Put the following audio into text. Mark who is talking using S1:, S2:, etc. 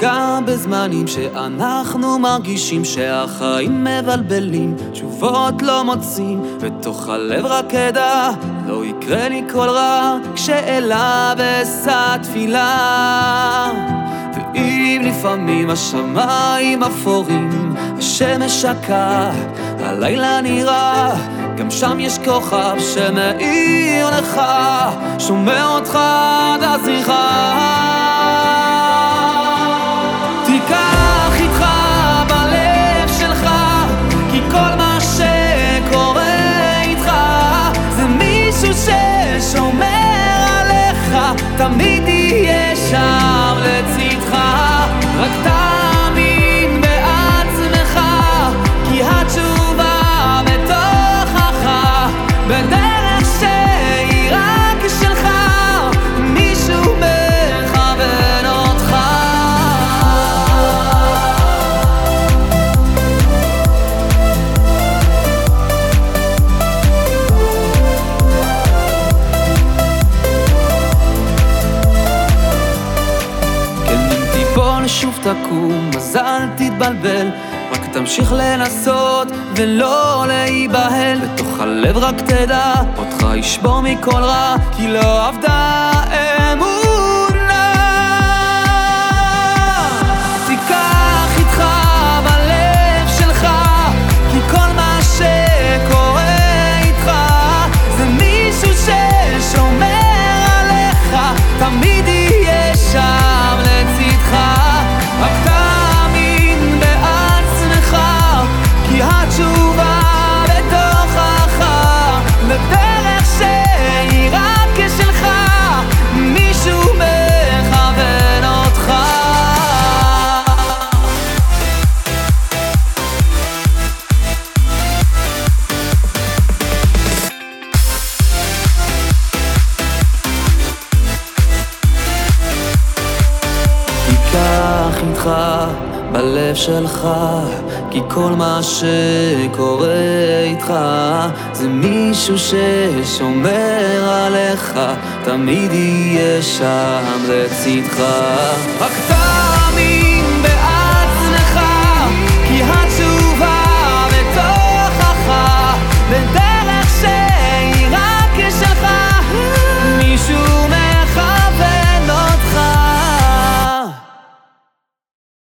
S1: גם בזמנים שאנחנו מרגישים שהחיים מבלבלים, תשובות לא מוצאים, בתוך הלב רק אדע, לא יקרה לי כל רע, כשאליו אשא תפילה. ואם לפעמים השמיים אפורים, השמש שקעה, הלילה נראה, גם שם יש כוכב שמאיר לך, שומע אותך עד הזריחה. תמיד יהיה שם תקום, אז אל תתבלבל, רק תמשיך לנסות ולא להיבהל. בתוך הלב רק תדע, אותך ישבור מכל רע, כי לא עבדה תיקח איתך בלב שלך, כי כל מה שקורה איתך זה מישהו ששומר עליך, תמיד יהיה שם לצדך. רק אתה